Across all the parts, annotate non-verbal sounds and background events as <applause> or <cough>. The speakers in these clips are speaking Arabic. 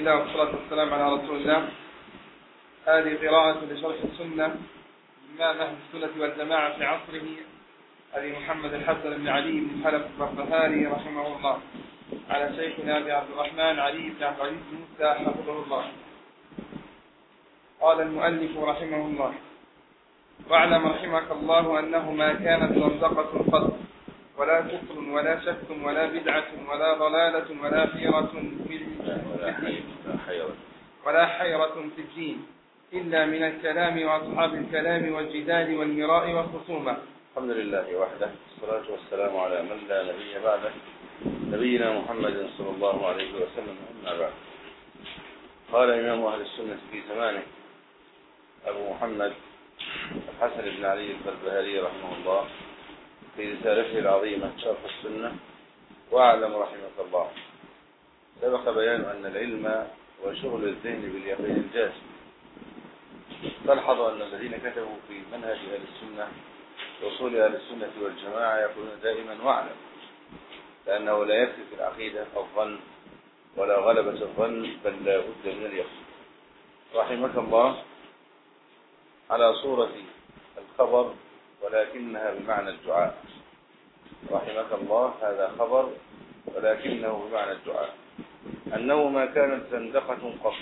الله والصلاة والسلام على رسول الله. هذه قراءة لشرح السنة إمام أهل السنة والجماعة في عصره أبي محمد الحسن بن علي بن حلب البربهاري رحمه الله على شيخنا أبي عبد الرحمن علي بن عبد العزيز موسى حفظه الله. قال المؤلف رحمه الله واعلم رحمك الله أنه ما كانت زندقة قط ولا كفر ولا شك ولا بدعة ولا ضلالة ولا حيرة في الدين ولا حيرة في الدين إلا من الكلام وأصحاب الكلام والجدال والمراء والخصومة. الحمد لله وحده. والصلاة والسلام على من لا نبي بعده. نبينا محمد صلى الله عليه وسلم. أما بعد. قال إمام أهل السنة في زمانه أبو محمد الحسن بن علي البربهاري رحمه الله في رسالته العظيمة شرح السنة وأعلم رحمك الله. سبق بيان أن العلم وشغل الذهن باليقين الجازم تلحظ أن الذين كتبوا في منهج أهل السنة وصول أهل السنة والجماعة يقولون دائما واعلم لأنه لا يكفي في العقيدة الظن ولا غلبة الظن بل لا بد من اليقين. رحمك الله على صورة الخبر ولكنها بمعنى الدعاء. رحمك الله هذا خبر ولكنه بمعنى الدعاء. أنه ما كانت زندقة قط.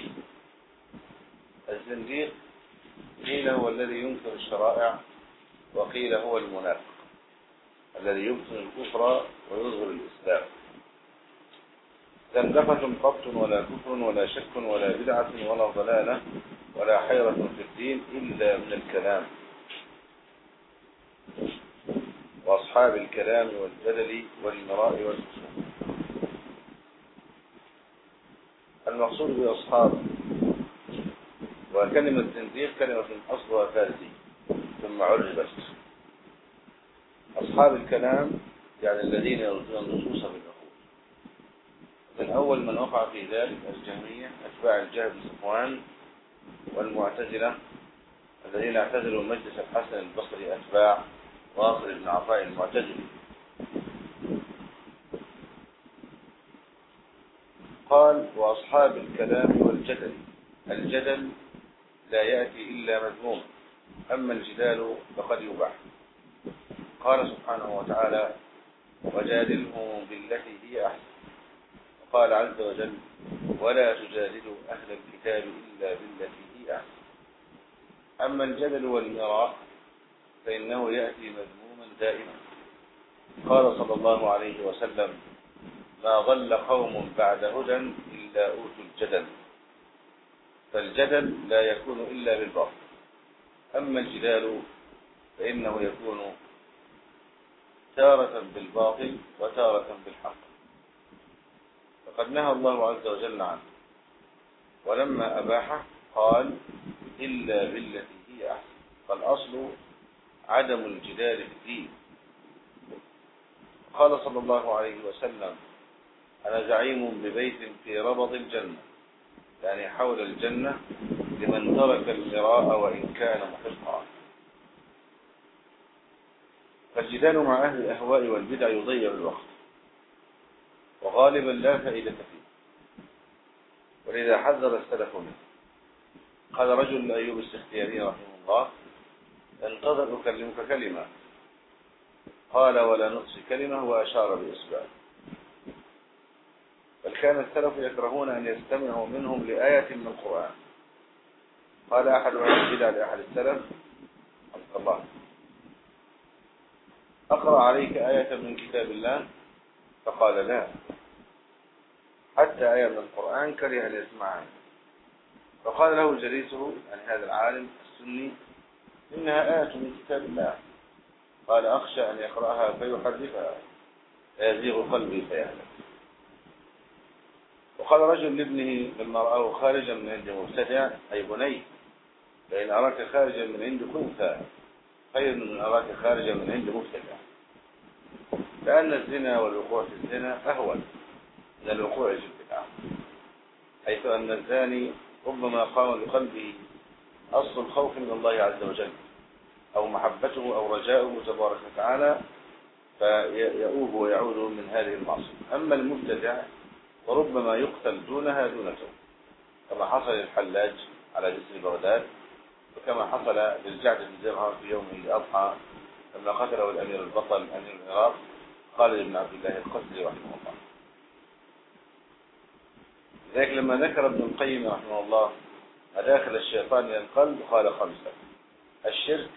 الزنديق قيل هو الذي ينكر الشرائع وقيل هو المنافق الذي يبطن الكفر ويظهر الإسلام. زندقة قط ولا كفر ولا شك ولا بدعة ولا ضلالة ولا حيرة في الدين إلا من الكلام. وأصحاب الكلام والجدل والمراء والخصوم المقصود بأصحاب وكلمة زنديق كلمة أصلها فارسي ثم عربت أصحاب الكلام يعني الذين يردون النصوص بالعقول من أول من وقع في ذلك الجهمية أتباع الجهل بن صفوان والمعتزلة الذين اعتزلوا مجلس الحسن البصري أتباع واصل بن عطاء المعتزلي. قال وأصحاب الكلام والجدل. الجدل لا يأتي إلا مذموم أما الجدال فقد يباح. قال سبحانه وتعالى وجادلهم بالتي هي أحسن. وقال عز وجل ولا تجادلوا أهل الكتاب إلا بالتي هي أحسن. أما الجدل والمراء فإنه يأتي مذموما دائما. قال صلى الله عليه وسلم ما ضل قوم بعد هدى إلا أوتوا الجدل. فالجدل لا يكون إلا بالباطل. أما الجدال فإنه يكون تارة بالباطل وتارة بالحق. فقد نهى الله عز وجل عنه. ولما أباحه قال إلا بالتي هي أحسن. فالأصل عدم الجدال في الدين. قال صلى الله عليه وسلم أنا زعيم ببيت في ربض الجنة يعني حول الجنة لمن ترك المراء وإن كان محقا. فالجدال مع أهل الأهواء والبدع يضيع الوقت وغالبا لا فائدة فيه. ولذا حذر السلف منه. قال رجل لأيوب السختياني رحمه الله انتظر أكلمك كلمة. قال ولا نقصي كلمة. وأشار بإصبعه بل كان السلف يكرهون أن يستمعوا منهم لآية من القرآن. قال أحد البدع لأحد السلف حفظ الله. أقرأ عليك آية من كتاب الله؟ فقال لا. حتى آية من القرآن كره أن يسمعها. فقال له جليسه يعني هذا العالم السني إنها آية من كتاب الله. قال أخشى أن يقرأها فيحرفها فيزيغ قلبي فيهلك. وقال رجل لابنه لما رآه خارجا من عند مبتدع أي بني لأن أراك خارجا من عند كنثى خير من أراك خارجا من عند مبتدع لأن الزنا والوقوع في الزنا أهون. من الوقوع في البدعة حيث أن الزاني ربما قام بقلبه أصل الخوف من الله عز وجل أو محبته أو رجاؤه تبارك وتعالى فيؤوب ويعود من هذه المعصية. أما المبتدع وربما يقتل دونها دون توبة كما حصل للحلاج على جسر بغداد وكما حصل للجعد بن درهم في يوم الأضحى لما قتله الأمير البطل أمير العراق خالد بن عبد الله القسري رحمه الله. لذلك لما ذكر ابن القيم رحمه الله مداخل الشيطان إلى القلب قال خمسة الشرك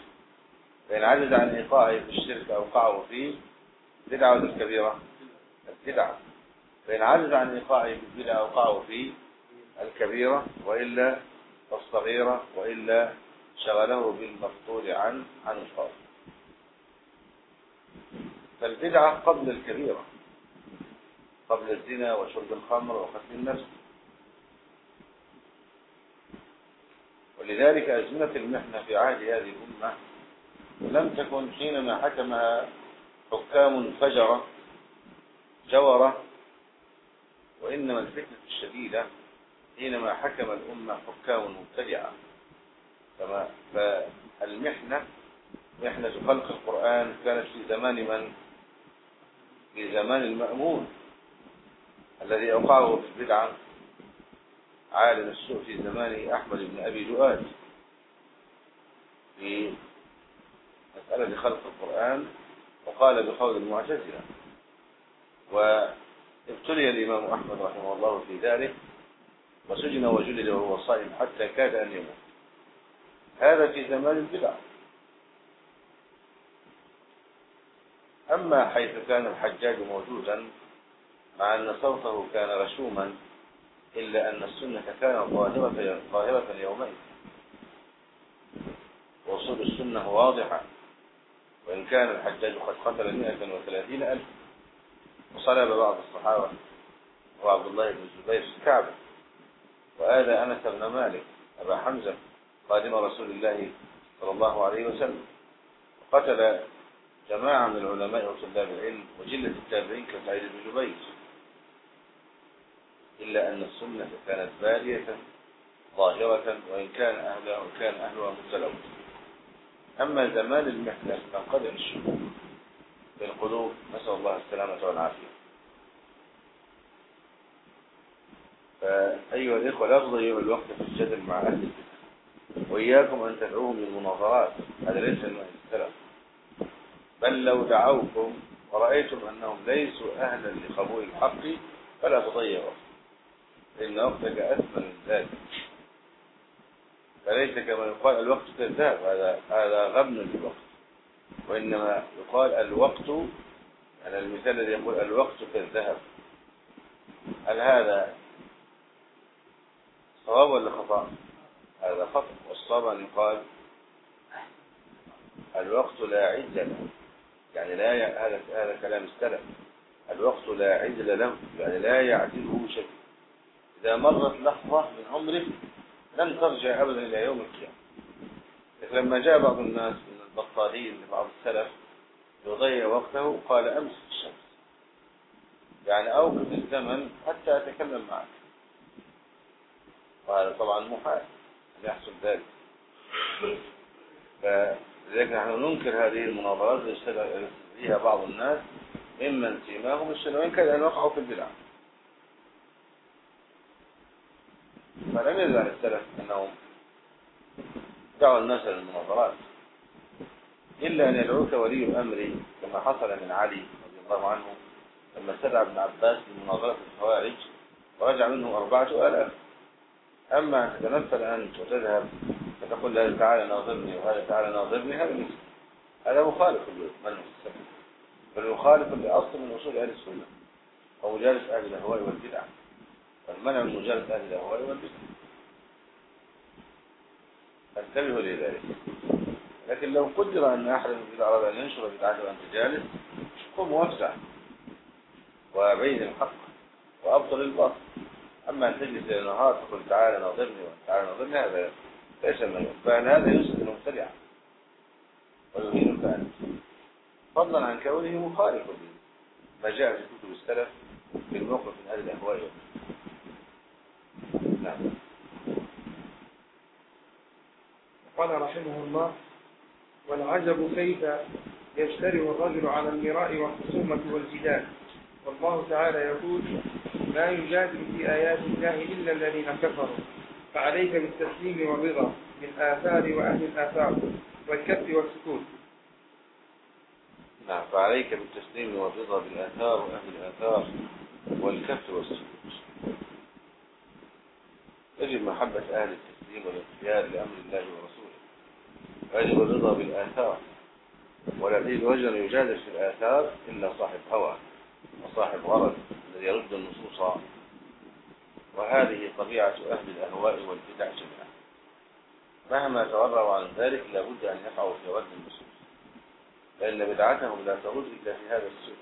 فإن عجز عن إيقاعه في الشرك أوقعه فيه بدعة الكبيرة البدعة. فإن عجز عن إيقاعه في البدعة أوقعه فيه الكبيرة وإلا الصغيرة وإلا شغله بالمفطور عن عن الفاضل فالبدعة قبل الكبيرة قبل الزنا وشرب الخمر وقتل النفس. ولذلك أزمنة المحنة في عهد هذه الأمة لم تكن حينما حكمها حكام فجرة جورة وإنما الفتنة الشديدة حينما حكم الأمة حكام مبتدعة كما فالمحنة محنة خلق القرآن كانت في زمان من؟ في زمان المأمون الذي أوقعه في البدعة عالم السوء في زمان أحمد بن أبي دؤاد في مسألة خلق القرآن وقال بقول المعتزلة وابتلي الإمام أحمد رحمه الله في ذلك وسجن وجلد وهو صائم حتى كاد أن يموت. هذا في زمان البدع. أما حيث كان الحجاج موجودا مع أن صوته كان رشوما إلا أن السنة كانت ظاهرة ظاهرة يومئذ. وصول السنة واضحة. وإن كان الحجاج قد قتل 130 ألف وصلب بعض الصحابة وعبد الله بن الزبير كعب. وآذى أنس بن مالك أبا حمزة خادم رسول الله صلى الله عليه وسلم. وقتل جماعة من العلماء وطلاب العلم وجلة التابعين كسعيد بن جبير. إلا أن السنة كانت بادية ظاهرة وإن كان أهلها وإن كان أهلها مبتلون. أما زمان المحنة فانقدم الشكوك في القلوب نسأل الله السلامة والعافية. فأيها الإخوة لا تضيعوا الوقت في الجدل مع أهل وإياكم أن تدعوهم للمناظرات. هذا ليس من السلف بل لو دعوكم ورأيتم أنهم ليسوا أهلا لقبول الحق فلا تضيعوا إن وقتك أثمن من ذلك. فليس كما يقال الوقت كالذهب هذا هذا غبن للوقت. وإنما يقال الوقت أنا المثال الذي يقول الوقت كالذهب هل هذا صواب ولا خطأ؟ هذا خطأ. والصواب أن يقال الوقت لا عز له. يعني لا ي... هذا هذا كلام السلف. الوقت لا عدل له يعني لا يعدله شيء. إذا مرت لحظة من عمره لن ترجع أبدا إلى يوم القيامة. لما جاء بعض الناس من البطالين لبعض السلف يضيع وقته قال أمس الشمس. يعني أوقف الزمن حتى أتكلم معك. وهذا طبعا محال أن يحصل ذلك. فلذلك نحن ننكر هذه المناظرات التي فيها بعض الناس ممن سيماهم السنة وإن كان أن وقعوا في البدع فلم يزل عن السلف أنهم دعوا الناس للمناظرات إلا أن يدعوك ولي الأمر كما حصل من علي رضي الله عنه لما استدعى ابن عباس لمناظرة الخوارج ورجع منه أربعة آلاف. أما أن تتنفل أنت وتذهب فتقول له تعالى ناظرني وهذا تعالى ناظرني هذا مثل هذا مخالف لمنهج السلف بل مخالف لأصل من أصول أهل السنة. ومجالس أهل الأهواء والبدع. فالمنع من مجالس أهل الأهواء والبدع. انتبهوا لذلك. لكن لو قدر أن أحد إذا أراد أن ينشر بدعته وأنت جالس قم وافزع وبين الحق وأبطل الباطل. أما أن تجلس إلى النهار تقول تعالى ناظرني وتعالى ناظرني هذا ليس من فإن هذا يسد المبتدع ويهينك أنت فضلا عن كونه مخالفا ما جاء في كتب السلف في الموقف من أهل الأهواء. نعم. قال رحمه الله والعجب كيف يجترئ الرجل على المراء والخصومة والجدال. والله تعالى يقول ما يجادل في آيات الله إلا الذين كفروا. فعليك بالتسليم والرضا بالآثار وأهل الآثار والكف والسكوت. نعم فعليك بالتسليم والرضا بالآثار وأهل الآثار والكف والسكوت. يجب محبة أهل التسليم والانقياد لأمر الله ورسوله. ويجب الرضا بالآثار. ولا يجوز وجه يجادل في الآثار إلا صاحب هوى وصاحب غرض الذي يرد النصوص. وهذه طبيعة أهل الأهواء والبدع جميعا. مهما تورعوا عن ذلك لابد أن يقعوا في رد النصوص. فإن بدعتهم لا ترد إلا في هذا السوق.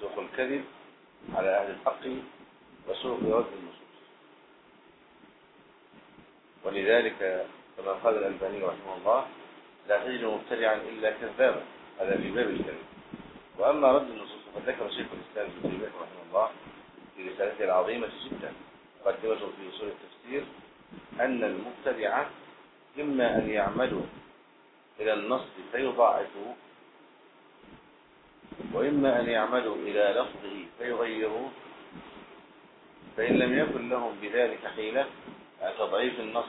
سوق الكذب على أهل الحق وسوق رد النصوص. ولذلك كما قال الألباني رحمه الله لا تجد مبتدعا إلا كذابا. هذا في باب الكذب وأما رد النصوص فقد ذكر شيخ الإسلام ابن تيمية رحمه الله في رسالته العظيمة جدا قدمته في أصول التفسير أن المبتدعة إما أن يعمدوا إلى النص فيضاعفوه وإما أن يعمدوا إلى لفظه فيغيروه فإن لم يكن لهم بذلك حيلة تضعيف النص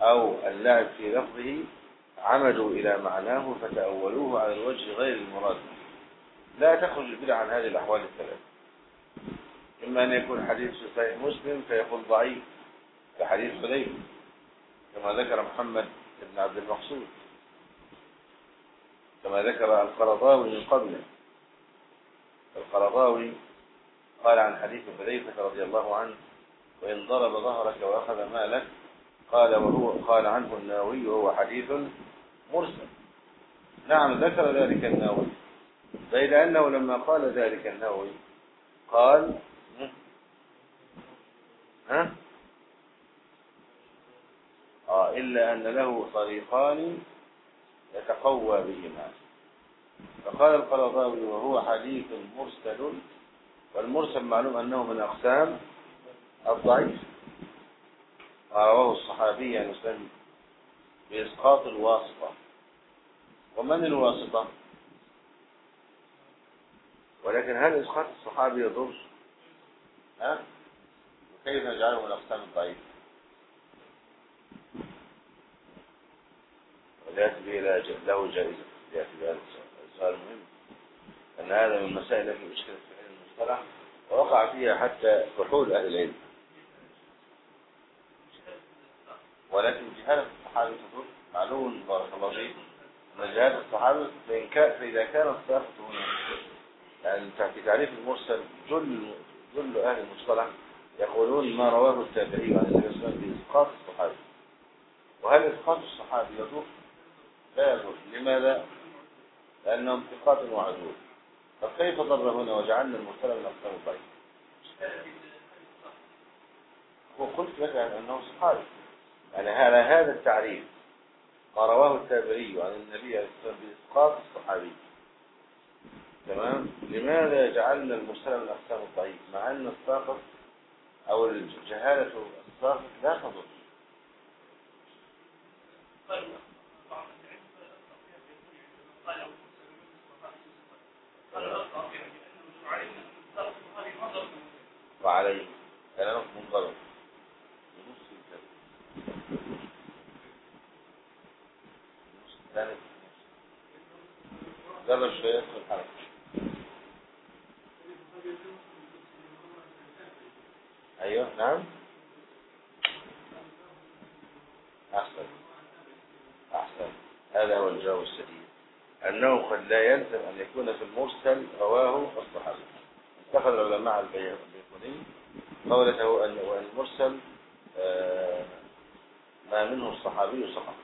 أو اللعب في لفظه عمدوا إلى معناه فتأولوه على الوجه غير المراد لا تخرج البدع عن هذه الأحوال الثلاث إما أن يكون حديث في صحيح مسلم فيكون ضعيف كحديث حذيفة كما ذكر محمد بن عبد المقصود. كما ذكر القرضاوي من قبله القرضاوي قال عن حديث حذيفة رضي الله عنه وإن ضرب ظهرك وأخذ مالك قال وهو قال عنه الناوي وهو حديث مرسل. نعم ذكر ذلك الناوي بيد أنه لما قال ذلك النووي قال ها؟ آه إلا أن له طريقان يتقوى بهما. فقال القرضاوي وهو حديث مرسل والمرسل معلوم أنه من أقسام الضعيف. رواه الصحابي يعني مسلم بإسقاط الواسطة. ومن الواسطة؟ ولكن هل إسقاط الصحابي يضر؟ ها؟ وكيف نجعله من أقسام الضعيف وليأتي به له جائزة يأتي بهذا السؤال مهم أن هذا من مسائل التي مشكلة في علم المصطلح ووقع فيها حتى كحول أهل العلم. ولكن جهالة الصحابي معلوم بارك الله فيك أن جهالة الصحابي فإذا كان الساقط هنا يعني في تعريف المرسل جل جل أهل المصطلح يقولون ما رواه التابعي عن النبي صلى الله عليه وسلم بإسقاط الصحابي وهل إسقاط الصحابي يضر؟ لا يضر لماذا؟ لأنهم ثقات وعدول فكيف ضر هنا وجعلنا المرسل من أقسام الضعيف؟ وقلت لك أنه صحابي يعني على هذا التعريف ما رواه التابعي عن النبي عليه الصلاة والسلام بإسقاط الصحابي. تمام؟ لماذا جعلنا المرسل من أقسام الضعيف مع أن الساقط أو الجهالة الساقط لا تضر. وعليه كلامك منضبط جرب شوية في الحركة أيوه نعم. أحسن. أحسن. هذا هو الجواب السديد. أنه قد لا يلزم أن يكون في المرسل رواه الصحابي. اتخذ العلماء البيقوني قولته أن المرسل آه ما منه الصحابي سقط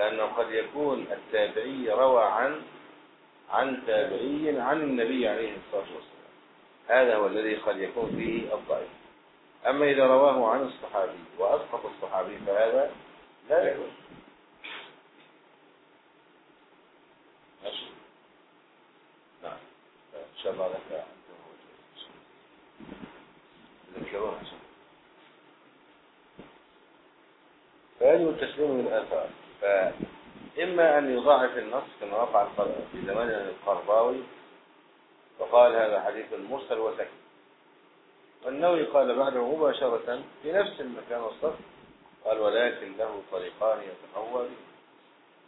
لأنه قد يكون التابعي روى عن عن تابعي عن النبي عليه الصلاة والسلام. هذا هو الذي قد يكون فيه الضعيف. أما إذا رواه عن الصحابي وأسقط الصحابي فهذا لا يجوز. ماشي؟ نعم. إن شاء الله لك التسليم من الآثار فإما أن يضاعف النص كما وقع في زمان القرضاوي وقال هذا حديث مرسل وسكت. والنووي قال بعده مباشرة في نفس المكان والصف قال ولكن له طريقان به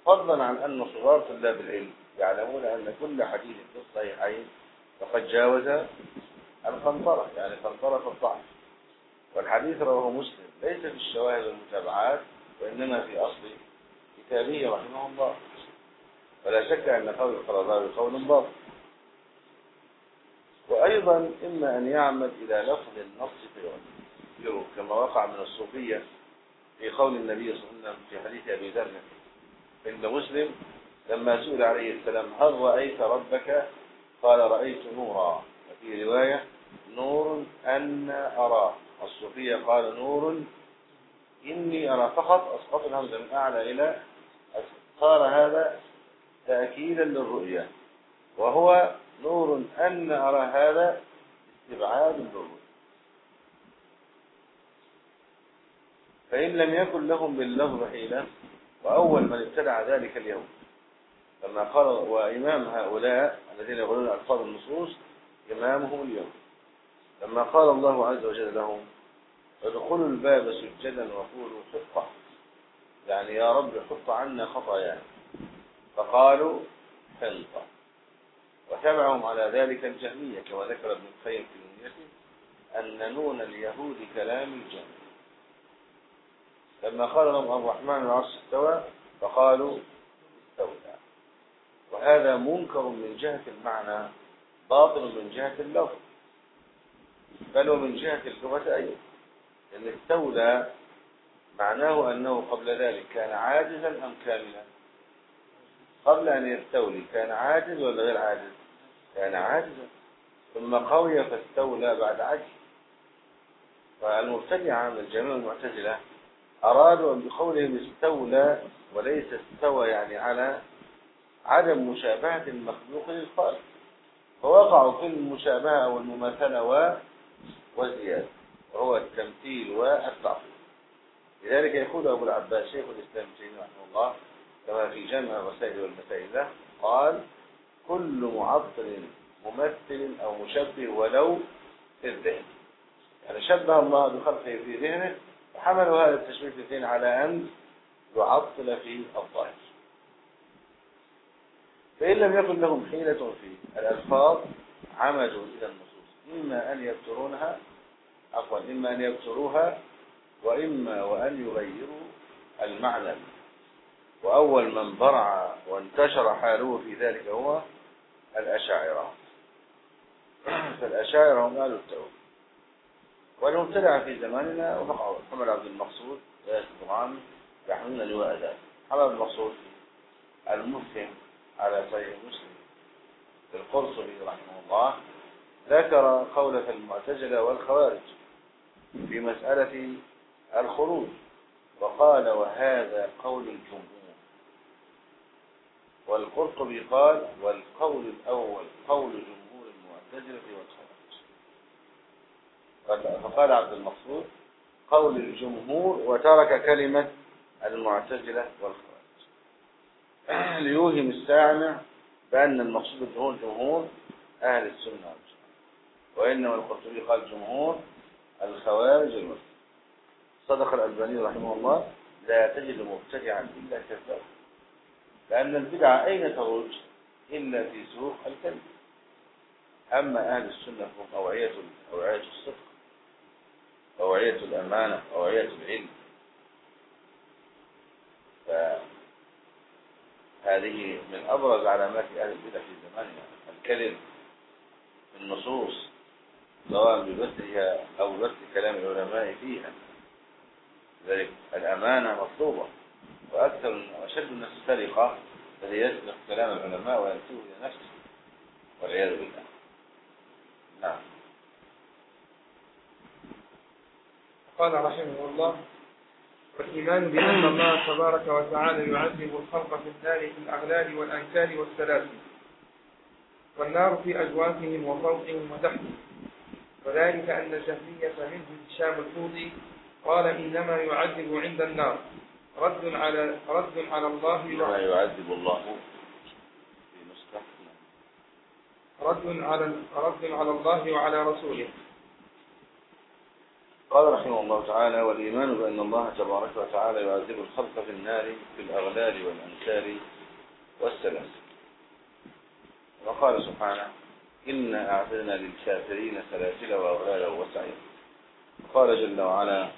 فضلا عن أن صغار طلاب العلم يعلمون أن كل حديث في الصحيحين فقد جاوز القنطرة يعني قنطرة الضعف. والحديث رواه مسلم ليس في الشواهد والمتابعات وإنما في أصل كتابه رحمه الله. ولا شك أن قول القرضاوي قول باطل. وأيضا إما أن يعمد إلى لفظ النص فيغيره كما وقع من الصوفية في قول النبي صلى الله عليه وسلم في حديث أبي ذر عند مسلم لما سئل عليه السلام هل رأيت ربك؟ قال رأيت نورا. وفي رواية نور أن أراه الصوفية قال نور إني أرى فقط أسقط الهمزة من أعلى إلى صار هذا تأكيدا للرؤية وهو نور أن أرى هذا استبعاد للرؤية فإن لم يكن لهم باللفظ حيلة وأول من ابتدع ذلك اليوم. لما قال وإمام هؤلاء الذين يقولون ألفاظ النصوص إمامهم اليوم. لما قال الله عز وجل لهم ادخلوا الباب سجدا وقولوا حطة يعني يا رب حط عنا خطايانا. فقالوا حنطة وتبعهم على ذلك الجهمية كما ذكر ابن القيم في نيته أن نون اليهود كلام الجهمية. لما قال لهم الرحمن العرش استوى فقالوا استولى وهذا منكر من جهة المعنى باطل من جهة اللفظ. بل ومن جهة اللغة أيضا. لأن استولى معناه أنه قبل ذلك كان عاجزا أم كاملا؟ قبل أن يستولي كان عاجز ولا غير عاجز؟ كان عاجزا. ثم قوي فاستولى بعد عجز. فالمبتدعة من الجميع المعتزلة أرادوا أن بقولهم استولى وليس استوى يعني على عدم مشابهة المخلوق للخالق. فوقعوا في المشابهة والمماثلة والزيادة وهو التمثيل والتعطيل. لذلك يقول أبو العباس شيخ الإسلام ابن رحمه الله كما في جمع الرسائل والمسائل له قال كل معطل ممثل أو مشبه ولو في الذهن. يعني شبه الله بخلقه في ذهنه وحملوا هذا التشبيه في الذهن على أن يعطل في الظاهر. فإن لم يكن لهم حيلة في الألفاظ عمدوا إلى النصوص. إما أن يبترونها عفوا إما أن يبتروها وإما وأن يغيروا المعنى. وأول من برع وانتشر حاله في ذلك هو الأشاعرة. <clears throat> فالأشاعرة هم أهل التوحيد. والمبتدع في زماننا محمد عبد المقصود ياسر الطعام يحملون لواء ذلك محمد عبد المقصود المفهم على صحيح مسلم القرطبي رحمه الله ذكر قولة المعتزلة والخوارج في مسألة الخروج. وقال وهذا قول الجمهور. والقرطبي قال والقول الأول قول جمهور المعتزلة والخوارج. فقال عبد المقصود قول الجمهور وترك كلمة المعتزلة والخوارج. <clears throat> ليوهم السامع بأن المقصود بالجمهور جمهور أهل السنة وإنما القرطبي قال جمهور الخوارج المسلم صدق الألباني رحمه الله لا تجد مبتدعا إلا كذاب لأن البدعة أين تروج؟ إلا في سوق الكذب. أما أهل السنة هم أوعية أوعية الصدق أوعية الأمانة أوعية العلم. فهذه من أبرز علامات أهل البدع في زماننا. الكذب النصوص سواء ببثها أو بث كلام العلماء فيها. لذلك الأمانة مطلوبة. وأكثر وأشد الناس سرقة الذي يسبق كلام العلماء وينسوه إلى نفسه. والعياذ بالله. نعم. قال رحمه الله والإيمان بأن الله تبارك وتعالى يعذب الخلق في النار في الأغلال والأنكال والسلاسل. والنار في أجوافهم وفوقهم وتحتهم. وذلك أن الجهمية منهم هشام الفوضي قال إنما يعذب عند النار. رد على رد على الله إنما يعذب الله في رد على رد على الله وعلى رسوله. قال رحمه الله تعالى والإيمان بأن الله تبارك وتعالى يعذب الخلق في النار في الأغلال والأنكار والسلاسل وقال سبحانه إنا أعتدنا للكافرين سلاسل وأغلالا وسعيرا وقال جل وعلا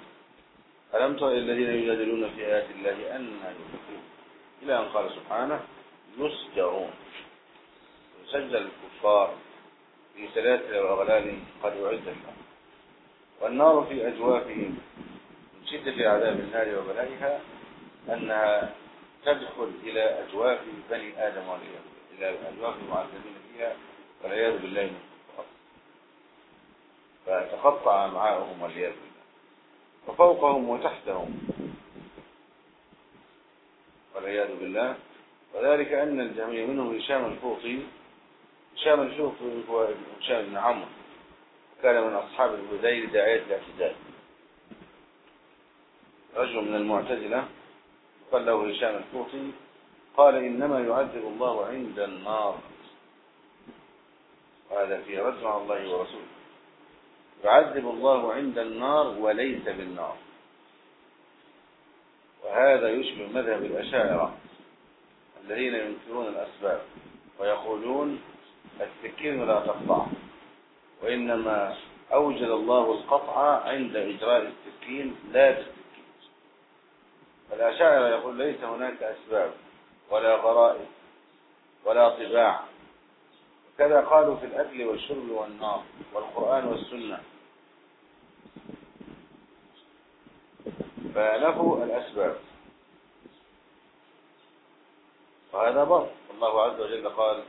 ألم تر الذين يجادلون في آيات الله أن يفكرون إلى أن قال سبحانه يسجرون يسجل الكفار في سلاسل وأغلال قد أعد لهم. والنار في أجوافهم من شدة عذاب النار وبلائها أنها تدخل إلى أجواف بني آدم والعياذ إلى أجواف المعذبين فيها والعياذ بالله من فتقطع أمعاؤهم والعياذ وفوقهم وتحتهم. والعياذ بالله. وذلك أن الجميع منهم هشام الفوقي هشام الفوقي هو هشام بن عمرو. كان من أصحاب الهذيل داعية الاعتدال. رجل من المعتزلة. قال له هشام الفوطي قال إنما يعذب الله عند النار. وهذا في رد على الله ورسوله. يعذب الله عند النار وليس بالنار. وهذا يشبه مذهب الأشاعرة الذين ينكرون الأسباب ويقولون السكين لا تقطع وإنما أوجد الله القطع عند إجراء السكين لا بالسكين فالأشاعرة يقول ليس هناك أسباب ولا غرائز ولا طباع. كذا قالوا في الأكل والشرب والنار والقرآن والسنة. فنفوا الأسباب. وهذا باطل الله عز وجل قال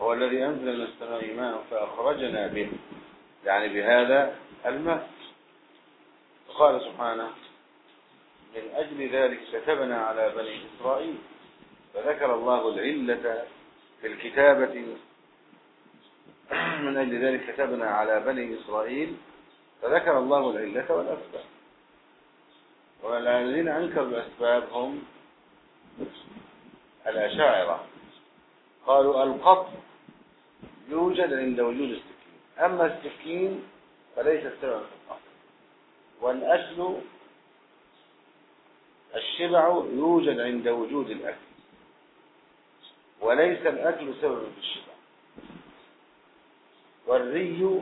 هو الذي أنزل من السماء ماء فأخرجنا به. يعني بهذا الماء. وقال سبحانه من أجل ذلك كتبنا على بني إسرائيل فذكر الله العلة في الكتابة <clears throat> من أجل ذلك كتبنا على بني إسرائيل فذكر الله العلة والأسباب. والذين أنكروا الأسباب هم الأشاعرة. قالوا القطع يوجد عند وجود السكين. أما السكين فليس السبب في القطع. والأكل الشبع يوجد عند وجود الأكل. وليس الأكل سببا في الشبع. والري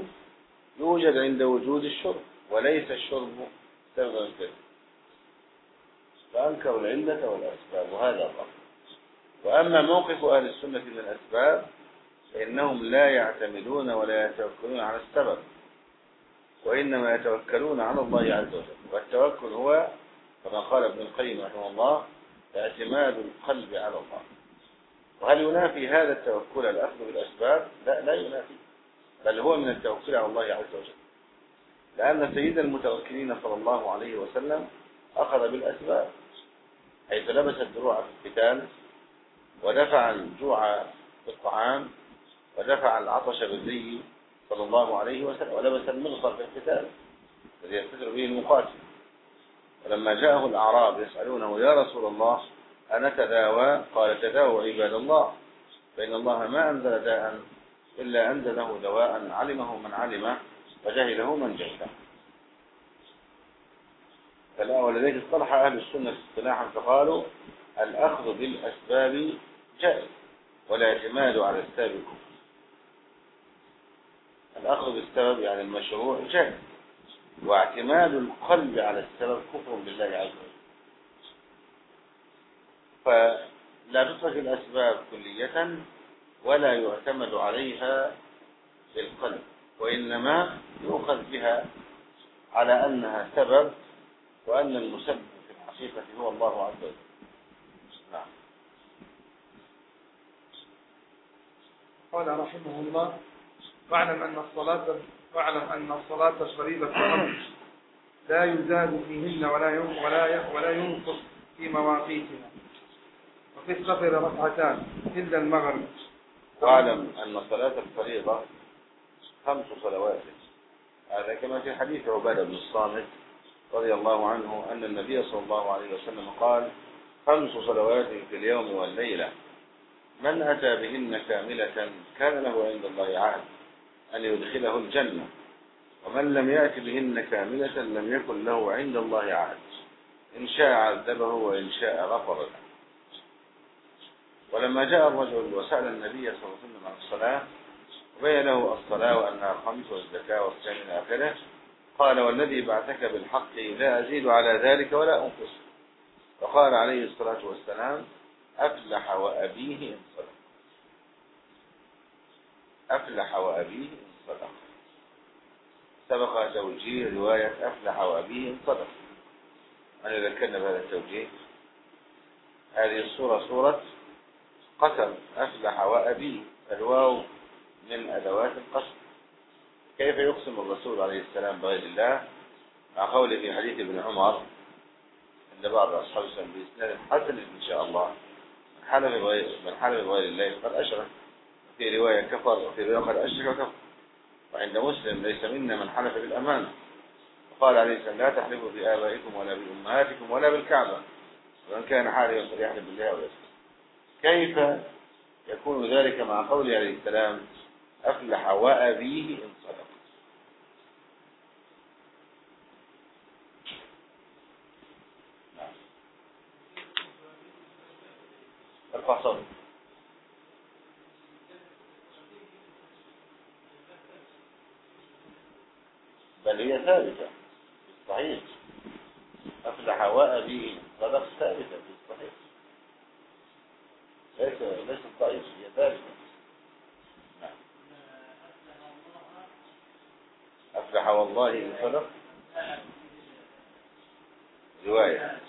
يوجد عند وجود الشرب. وليس الشرب سببا في فأنكروا العلة والأسباب وهذا الأمر. وأما موقف أهل السنة من الأسباب فإنهم لا يعتمدون ولا يتوكلون على السبب وإنما يتوكلون على الله عز وجل. والتوكل هو كما قال ابن القيم رحمه الله اعتماد القلب على الله. وهل ينافي هذا التوكل الأخذ بالأسباب؟ لا لا ينافي بل هو من التوكل على الله عز وجل. لأن سيد المتوكلين صلى الله عليه وسلم أخذ بالأسباب. حيث لبس الدروع في القتال ودفع الجوع بالطعام ودفع العطش بالزي صلى الله عليه وسلم ولبس المغفر في القتال الذي يستتر به المقاتل. ولما جاءه الأعراب يسألونه يا رسول الله أنا تداوى قال تداوى عباد الله فإن الله ما أنزل داء إلا أنزله دواء علمه من علمه وجهله من جهله. فلا ولذلك اصطلح أهل السنة اصطلاحا فقالوا الأخذ بالأسباب جائز والاعتماد على السبب كفر الأخذ بالسبب يعني المشروع جائز واعتماد القلب على السبب كفر بالله عز وجل. فلا تترك الأسباب كلية ولا يعتمد عليها بالقلب وإنما يؤخذ بها على أنها سبب وأن المسبب في الحقيقة هو الله عز وجل. نعم. قال رحمه الله واعلم أن الصلاة واعلم أن الصلاة فريضة لا يزاد فيهن ولا ولا ولا ينقص في مواقيتها وفي السفر ركعتان إلا المغرب. واعلم أن صلاة الفريضة خمس صلوات. هذا كما في حديث عبادة بن الصامت رضي الله عنه أن النبي صلى الله عليه وسلم قال خمس صلوات في اليوم والليلة من أتى بهن كاملة كان له عند الله عهد أن يدخله الجنة ومن لم يأت بهن كاملة لم يكن له عند الله عهد إن شاء عذبه وإن شاء غفر له. ولما جاء الرجل وسأل النبي صلى الله عليه وسلم عن الصلاة وبين له الصلاة وأنها خمس والزكاة والصيام إلى آخره قال والذي بعثك بالحق لا أزيد على ذلك ولا أنقص. وقال عليه الصلاة والسلام أفلح وأبيه إن صدق. أفلح وأبيه إن صدق. سبق توجيه رواية أفلح وأبيه إن صدق. أنا ذكرنا بهذا التوجيه هذه الصورة صورة قسم أفلح وأبيه. الواو من أدوات القسم. كيف يقسم الرسول عليه السلام بغير الله؟ مع قوله في حديث ابن عمر عند بعض أصحاب السلام بإسناد حسن إن شاء الله من حلف بغير من حلف بغير الله فقد أشرك. في رواية كفر وفي رواية قد أشرك وكفر وعند مسلم ليس منا من حلف بالأمانة. وقال عليه السلام لا تحلفوا بآبائكم ولا بأمهاتكم ولا بالكعبة. ومن كان حالفا فليحلف بالله أو كيف يكون ذلك مع قوله عليه السلام؟ أفلح وأبيه إن صدق. ارفع صوتك بل هي ثابتة صحيح أفلح وأبيه صدق ثابتة في الصحيح ليس ليس ضعيف هي ثابتة نعم أفلح والله إن صدق رواية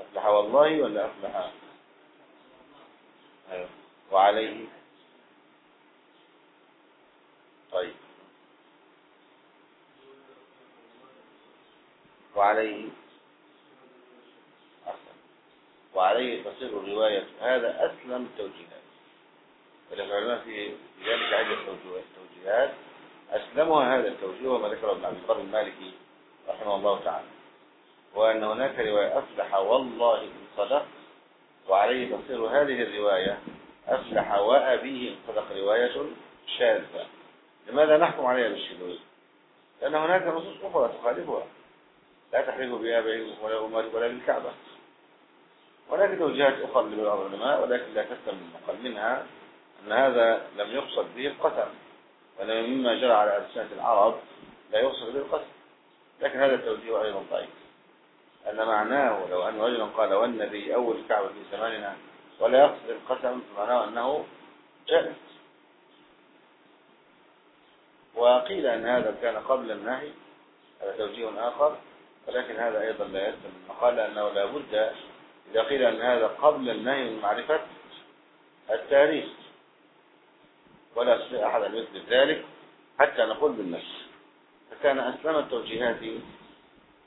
أفلح والله ولا أفلح أيوه. وعليه طيب وعليه أحسن وعليه تصير الرواية هذا أسلم التوجيهات وللعلماء في في ذلك عدة توجيهات توجيهات أسلمها هذا التوجيه وما ذكره ابن عبد البر المالكي رحمه الله تعالى وأن هناك رواية. أفلح والله إن صدق. وعليه تصير هذه الرواية. أفلح وأبيه إن صدق. رواية شاذة. لماذا نحكم عليها بالشذوذ؟ لأن هناك نصوص أخرى تخالفها. لا تحرقوا بآبائكم ولا أمهاتكم ولا بالكعبة. هناك توجيهات أخرى لبعض العلماء ولكن لا تسلم المقال منها أن هذا لم يقصد به القسم وأنه مما جرى على ألسنة العرب لا يقصد به القسم لكن هذا التوجيه أيضا ضعيف. أن معناه لو أن رجلا قال والنبي أول كعبة في زماننا ولا يقصد القسم فمعناه أنه جائز. وقيل أن هذا كان قبل النهي هذا توجيه آخر ولكن هذا أيضا لا يلزم. المقال لأنه لا بد إذا قيل أن هذا قبل النهي من معرفة التاريخ. ولا يستطيع أحد أن يثبت ذلك حتى نقول بالنفس. فكان أسلم التوجيهات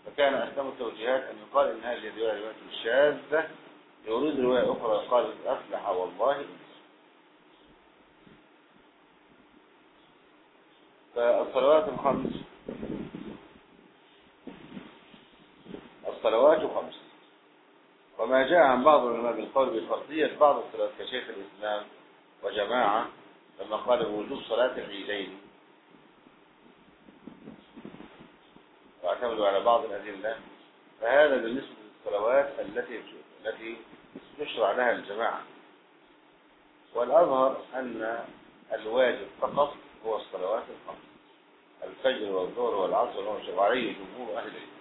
فكان أسلم التوجيهات أن يقال إن هذه الرواية رواية شاذة يريد رواية أخرى قال أفلح والله. فالصلوات الخمس. الصلوات خمس وما جاء عن بعض العلماء بالقول بفرضية بعض الصلوات كشيخ الإسلام وجماعة لما قال بوجوب صلاة العيدين. واعتمدوا على بعض الأدلة فهذا بالنسبة للصلوات التي التي يشرع لها الجماعة. والأظهر أن الواجب فقط هو الصلوات الخمس الفجر والظهر والعصر والمغرب وعليه جمهور أهل العلم.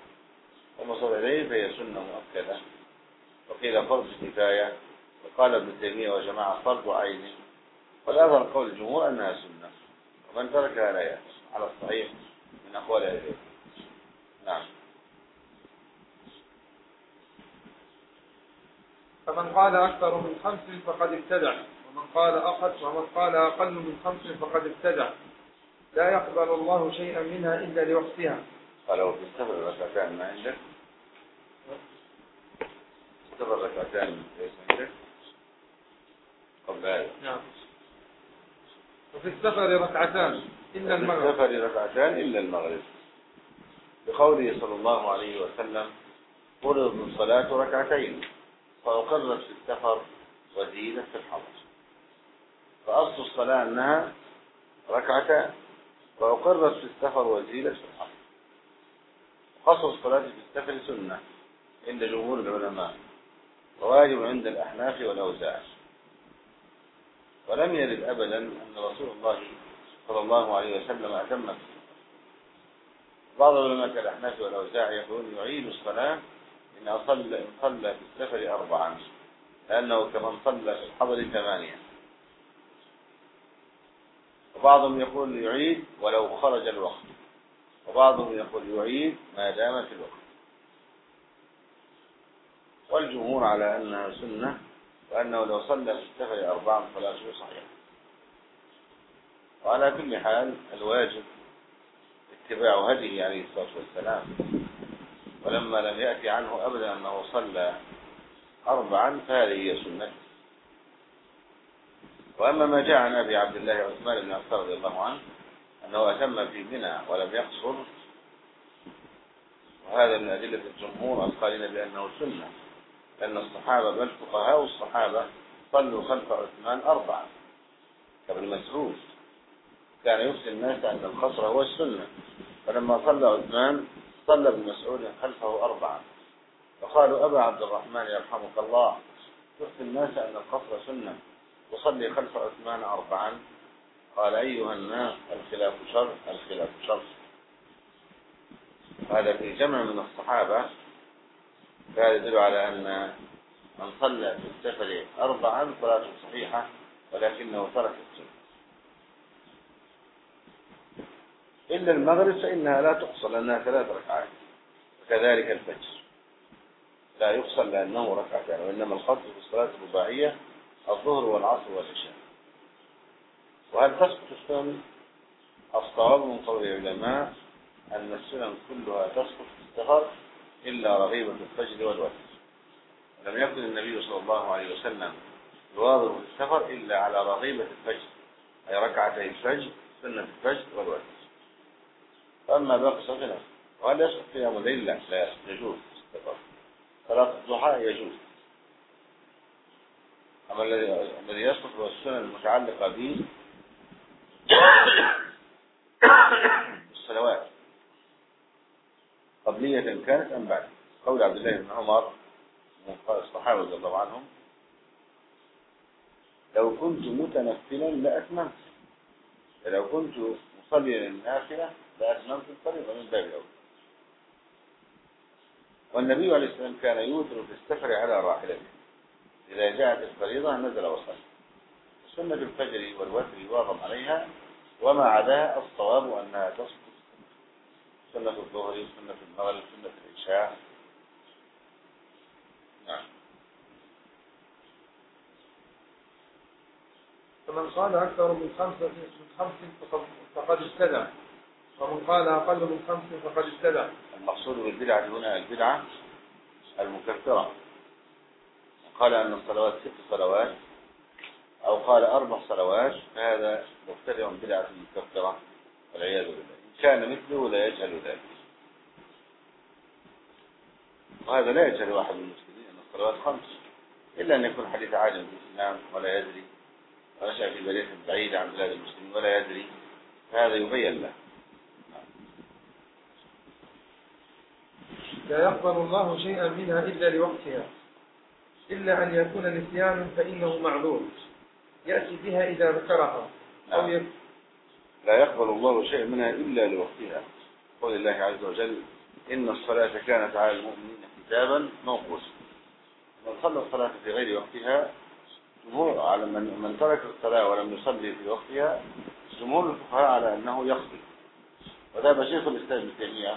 ومصر إليه فهي سنة مؤكدة. وقيل فرض كفاية وقال ابن تيمية وجماعة فرض عين. والأظهر قول الجمهور أنها سنة. ومن تركها لا يأس على الصحيح من أقوال أهل العلم. نعم. فمن قال أكثر من خمس فقد ابتدع. ومن قال أقل ومن قال أقل من خمس فقد ابتدع. لا يقبل الله شيئا منها إلا لوقتها. في السفر ركعتان ما عندك؟ السفر ركعتان ليس عندك؟ قبل هذا. نعم. وفي السفر ركعتان إلا في المغرب. السفر ركعتان إلا المغرب. بقوله صلى الله عليه وسلم فرض الصلاة ركعتين فأقرت في السفر وزيدت في الحضر فأصل الصلاة أنها ركعتان وأقرت في السفر وزيدت في الحضر قصر الصلاة في السفر سنة عند جمهور العلماء وواجب عند الأحناف والأوزاع. ولم يرد أبدا أن رسول الله صلى الله عليه وسلم أتم فيه بعض العلماء كالأحناف والأوزاع يقول يعيد الصلاة إن أصلى إن صلى في السفر أربعا لأنه كمن صلى في الحضر ثمانية. وبعضهم يقول يعيد ولو خرج الوقت. وبعضهم يقول يعيد ما دام في الوقت. والجمهور على أنها سنة وأنه لو صلى في السفر أربعا فلا شيء صحيح. وعلى كل حال الواجب اتباع هديه عليه الصلاة والسلام. ولما لم يأتي عنه أبدا أنه صلى أربعا فهذه هي سنته. وأما ما جاء عن أبي عبد الله عثمان بن عفان رضي الله عنه أنه أتم في منى ولم يقصر. وهذا من أدلة الجمهور القائلين بأنه سنة لأن الصحابة بل فقهاء الصحابة صلوا خلف عثمان أربعة كابن مسعود. كان يفتي الناس أن القصر هو السنة. فلما صلى عثمان صلى ابن مسعود خلفه أربعة. فقالوا أبا عبد الرحمن يرحمك الله. تفتي الناس أن القصر سنة. وصلي خلف عثمان أربعا. قال أيها الناس الخلاف شر الخلاف شر. هذا في جمع من الصحابة. هذا يدل على أن من صلى في السفر أربعا صلاته صحيحة ولكنه ترك السنة إلا المغرب فإنها لا تقصر لأنها ثلاث ركعات. وكذلك الفجر. لا يقصر لأنه ركعتان وإنما القصر في الصلاة الرباعية الظهر والعصر والعشاء. وهل تسقط السنن الصواب من قول العلماء أن السنن كلها تسقط في السفر إلا رغيبة الفجر والوتر. لم يكن النبي صلى الله عليه وسلم يواظب في السفر إلا على رغيبة الفجر أي ركعتي الفجر سنة الفجر والوتر. فأما باقي صلاة وهل يسقط قيام الليل؟ لا لا يجوز. صلاة الضحى يجوز. أما الذي الذي يسقط هو السنن المتعلقة به الصلوات. قبلية كانت أم بعد؟ قول عبد الله بن عمر من الصحابة رضي الله عنهم لو كنت متنفلا لأتممت لو كنت مصليا النافلة من باب والنبي عليه السلام كان يوتر في السفر على راحلته. إذا جاءت الفريضة نزل وصل. سنة الفجر والوتر يواظب عليها وما عداها الصواب أنها تسقط سنة الظهر سنة المغرب سنة العشاء. نعم. فمن قال أكثر من خمسة من خمس فقد فقد ومن قال أقل من خمس فقد ابتدع المقصود بالبدعة هنا البدعة المكفرة. قال أن الصلوات ست صلوات أو قال أربع صلوات فهذا مبتدع بدعة مكفرة والعياذ بالله. إن كان مثله لا يجهل ذلك. وهذا لا يجهل من المسلمين أن الصلوات خمس إلا أن يكون حديث عالم في الإسلام ولا يدري. ونشأ في بلاد بعيدة عن بلاد المسلمين ولا يدري. فهذا يبين له. لا يقبل الله شيئا منها إلا لوقتها. إلا أن يكون نسيان فإنه معذور. يأتي بها إذا ذكرها. أو نعم. يك... لا يقبل الله شيئا منها إلا لوقتها. قول الله عز وجل إن الصلاة كانت على المؤمنين كتابا موقوتا. من صلى الصلاة في غير وقتها جمهور على من من ترك الصلاة ولم يصلي في وقتها جمهور الفقهاء على أنه يقضي وذهب شيخ الإسلام ابن تيمية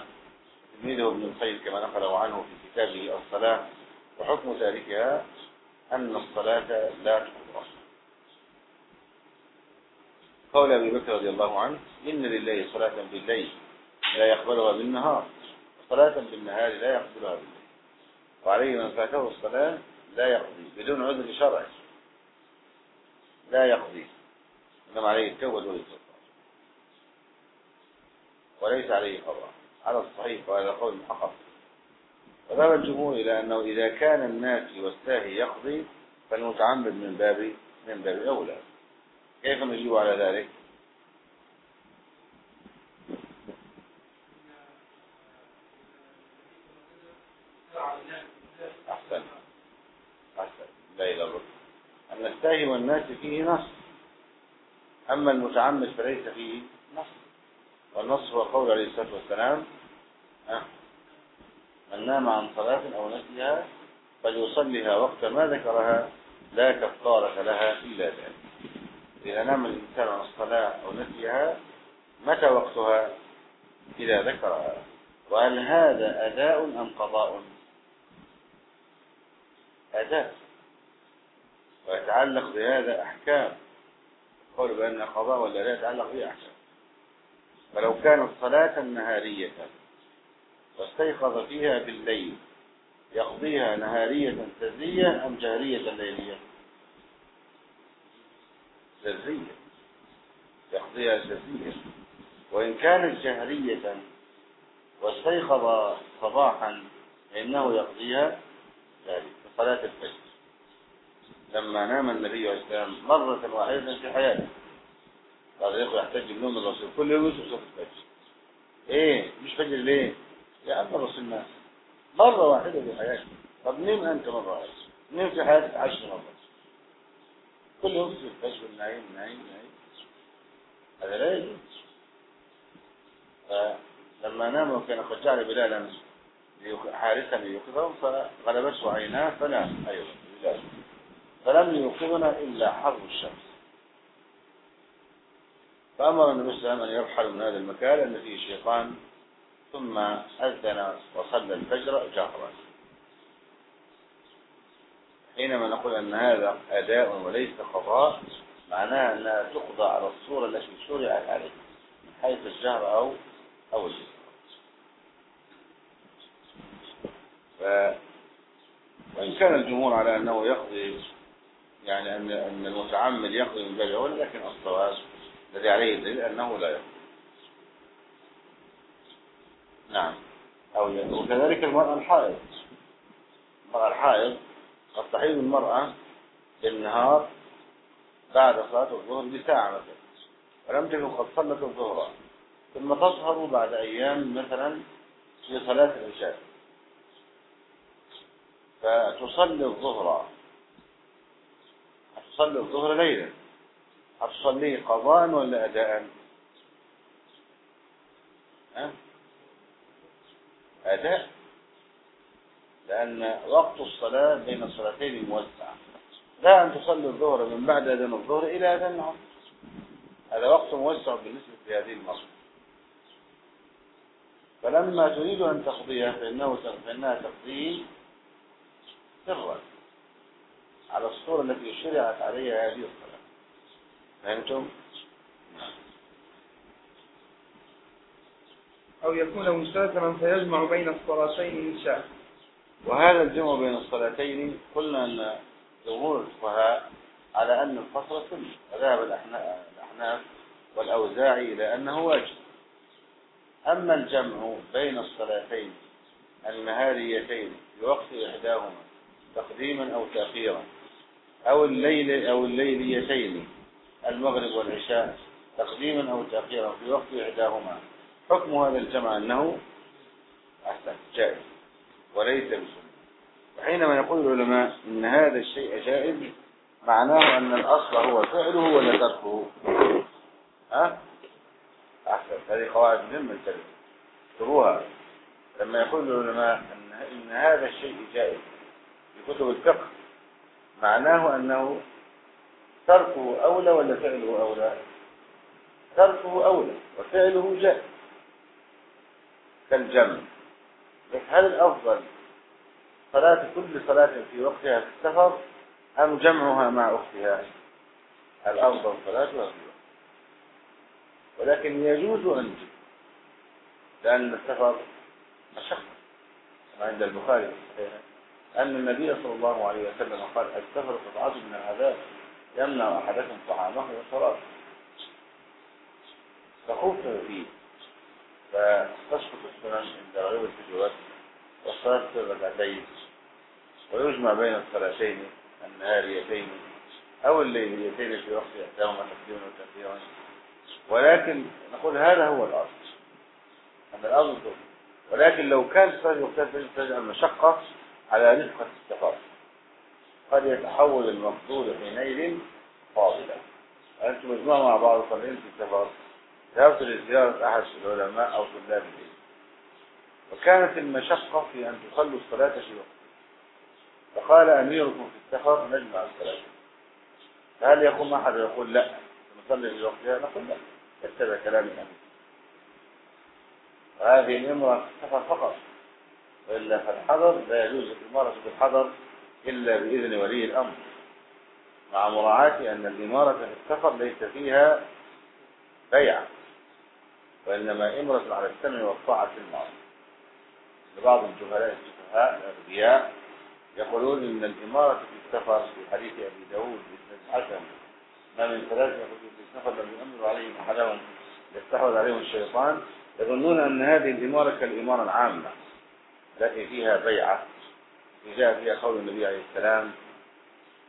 تلميذه ابن القيم كما نقله عنه في كتابه الصلاة وحكم تاركها أن الصلاة لا تقضى قول أبي بكر رضي الله عنه إن لله صلاة بالليل لا يقبلها بالنهار وصلاة بالنهار لا يقبلها بالليل. وعليه من فاته الصلاة لا يقضي بدون عذر شرعي. لا يقضي. إنما عليه التوبة والإستغفار. وليس عليه قضاء. على الصحيح وهذا قول محقق وذهب الجمهور إلى أنه إذا كان الناسي والساهي يقضي فالمتعمد من باب من باب أولى كيف نجيب على ذلك؟ أحسن. أحسن. لا إلى الركن أن الساهي والناس فيه نص. أما المتعمد فليس فيه نص. والنص هو قول عليه الصلاة والسلام من نام عن صلاة أو نسيها فليصليها وقت ما ذكرها لا كفارة لها إلا ذلك. إذا نام الإنسان عن الصلاة أو نسيها متى وقتها؟ إذا ذكرها. وهل هذا أداء أم قضاء؟ أداء. ويتعلق بهذا أحكام. قول بأن قضاء ولا لا يتعلق به أحكام. فلو كانت صلاة نهارية واستيقظ فيها بالليل يقضيها نهارية سرية أم جهرية ليلية؟ سرية. يقضيها سرية. وإن كانت جهرية واستيقظ صباحا فإنه يقضيها صلاة الفجر. لما نام النبي عليه السلام مرة واحدة في حياته. يقول يحتاج بنوم الرسول. كل يوم يوسف صلاة الفجر. إيه؟ مش فجر ليه؟ يا عم الرسول مات مرة واحدة في حياتك طب نم أنت مرة واحدة. نم في حياتك عشر مرات. كل يوم في الفجر نايم نايم نايم. هذا لا يجوز. فلما نام وكان قد جعل بلالا حارسا ليوقظهم فغلبته عيناه فنام. أيضا بلال فلم يوقظنا إلا حر الشمس. فأمر النبي صلى الله عليه وسلم أن يرحل من هذا المكان الذي فيه شيطان ثم أذن وصلى الفجر جهرا. حينما نقول أن هذا أداء وليس قضاء معناها أنها تقضى على الصورة التي شرعت عليه من حيث الجهر أو أو الجهر. ف... وإن كان الجمهور على أنه يقضي يعني أن أن المتعمد يقضي من باب أولى لكن الصواب الذي عليه الدليل أنه لا يقضي نعم. أو وكذلك المرأة الحائض. المرأة الحائض قد تحيض المرأة بالنهار بعد صلاة الظهر بساعة مثلا. ولم تكن قد صلت الظهر. ثم تظهر بعد أيام مثلا في صلاة العشاء. فتصلي الظهر. هتصلي الظهر ليلا. هتصليه قضاء ولا أداء؟ ها؟ أداء. لأن وقت الصلاة بين الصلاتين موسع. لا أن تصلي الظهر من بعد أذان الظهر إلى أذان العصر. هذا وقت موسع بالنسبة لهذه المرة. فلما تريد أن تقضيها فإنه فإنها تقضيه سرا. على الصورة التي شرعت عليها هذه الصلاة. فهمتم؟ أو يكون مسافرا فيجمع بين الصلاتين إن شاء. وهذا الجمع بين الصلاتين قلنا أن جمهور الفقهاء على أن الفصل سنة. وذهب الأحناف والأوزاعي إلى أنه واجب. أما الجمع بين الصلاتين النهاريتين في وقت إحداهما تقديما أو تأخيرا أو الليل أو الليليتين المغرب والعشاء تقديما أو تأخيرا في وقت إحداهما. حكم هذا الجمع أنه أحسن. جائز. وليس بسنة. وحينما يقول العلماء إن هذا الشيء جائز معناه أن الأصل هو فعله ولا تركه. ها؟ أحسن. هذه قواعد مهمة الكلمة اكتبوها لما يقول العلماء أن إن هذا الشيء جائز في كتب الفقه معناه أنه تركه أولى ولا فعله أولى؟ تركه أولى وفعله جائز كالجمع. هل الأفضل صلاة كل صلاة في وقتها في السفر أم جمعها مع أختها؟ الأفضل صلاتها في وقتها. ولكن يجوز أن لأن السفر مشقة كما عند البخاري أن النبي صلى الله عليه وسلم قال السفر قطعة من العذاب. يمنع أحدكم طعامه وشرابه فخفف فيه فتسقط السنن عند غالب الفجوات والصلاة في الركعتين ويجمع بين الصلاتين النهاريتين أو الليليتين في وقت إحداهما تقديما وتأخيرا ولكن نقول هذا هو الأصل. أن الأصل ولكن لو كان صلاة وقتها تجعل المشقة على رفقة السفر قد يتحول المقصود حينئذ فاضلا. أنتم مجموعة مع بعض طالعين في السفر ذهبت لزيارة أحد العلماء أو طلاب العلم وكانت المشقة في أن تصلوا الصلاة في وقت. فقال أميركم في السفر نجمع الصلاة. فهل يقوم أحد ويقول لا؟ نصلي في وقتها؟ نقول لا. اتبع كلام الأمير وهذه الإمرة في السفر فقط. وإلا فالحضر لا يجوز الإمارة بالحضر إلا بإذن ولي الأمر. مع مراعاة أن الإمارة في السفر ليس فيها بيع وإنما إمرة على السمع والطاعة في المعروف لبعض الجهلاء السفهاء الأغبياء يقولون إن الإمارة في السفر في حديث أبي داود بن الحسن ما من ثلاثة يقولون في السفر لم يؤمر عليهم أحدهم يستحوذ عليهم الشيطان يظنون أن هذه الإمارة كالإمارة العامة التي فيها بيعة. جاء فيها قول النبي عليه السلام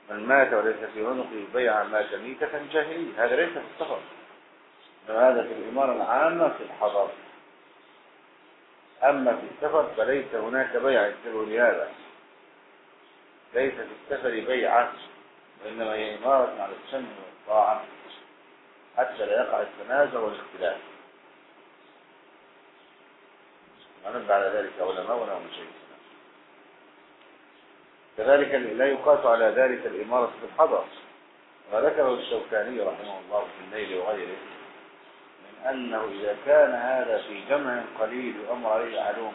من مات وليس في عنقه بيعة مات ميتة جاهلية هذا ليس في السفر هذا في الإمارة العامة في الحضر. أما في السفر فليس هناك بيعة يكتبه لهذا. ليس في السفر بيعة وإنما هي إمارة على السمع والطاعة حتى لا يقع التنازع والاختلاف. ونبع على ذلك علماء ولا مشايخ كذلك لا يقاس على ذلك الإمارة في الحضر. ما ذكره الشوكاني رحمه الله في الليل وغيره من أنه إذا كان هذا في جمع قليل وأمر عليه علوم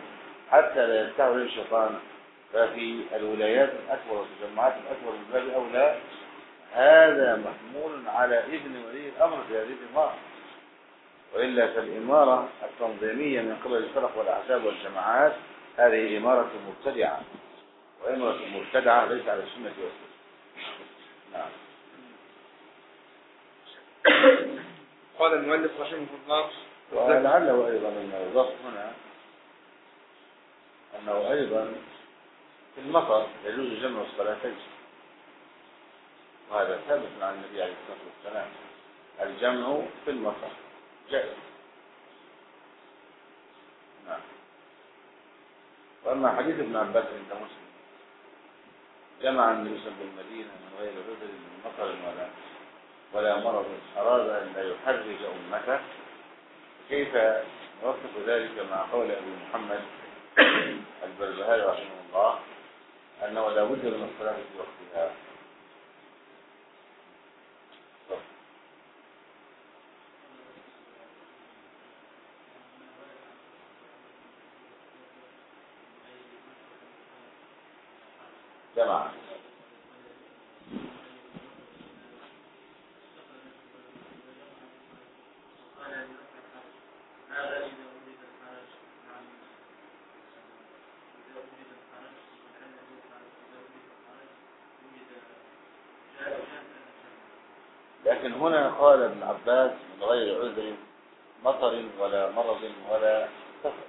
حتى لا يستعمل الشيطان ففي الولايات الأكبر وفي الجماعات الأكبر من باب أولى هذا محمول على إذن ولي الأمر في هذه الإمارة. وإلا فالإمارة التنظيمية من قبل الفرق والأحزاب والجماعات هذه إمارة مبتدعة. وإمرة مبتدعة ليس على السنة والسنة. نعم. قال المؤلف رحمه الله. ولعله أيضا أنه يضاف هنا أنه أيضا في المطر يجوز جمع الصلاتين. وهذا ثابت عن النبي عليه الصلاة والسلام. الجمع في المطر جائز. نعم. وأما حديث ابن عباس عند مسلم جمع النبي صلى الله عليه وسلم بالمدينة من غير عذر من مطر ولا ولا مرض أن لا يحرج أمته. كيف نوفق ذلك مع قول أبي محمد البربهاري رحمه الله أنه لا بد من الصلاة في وقتها جماعة لكن هنا قال ابن عباس من غير عذر مطر ولا مرض ولا سفر.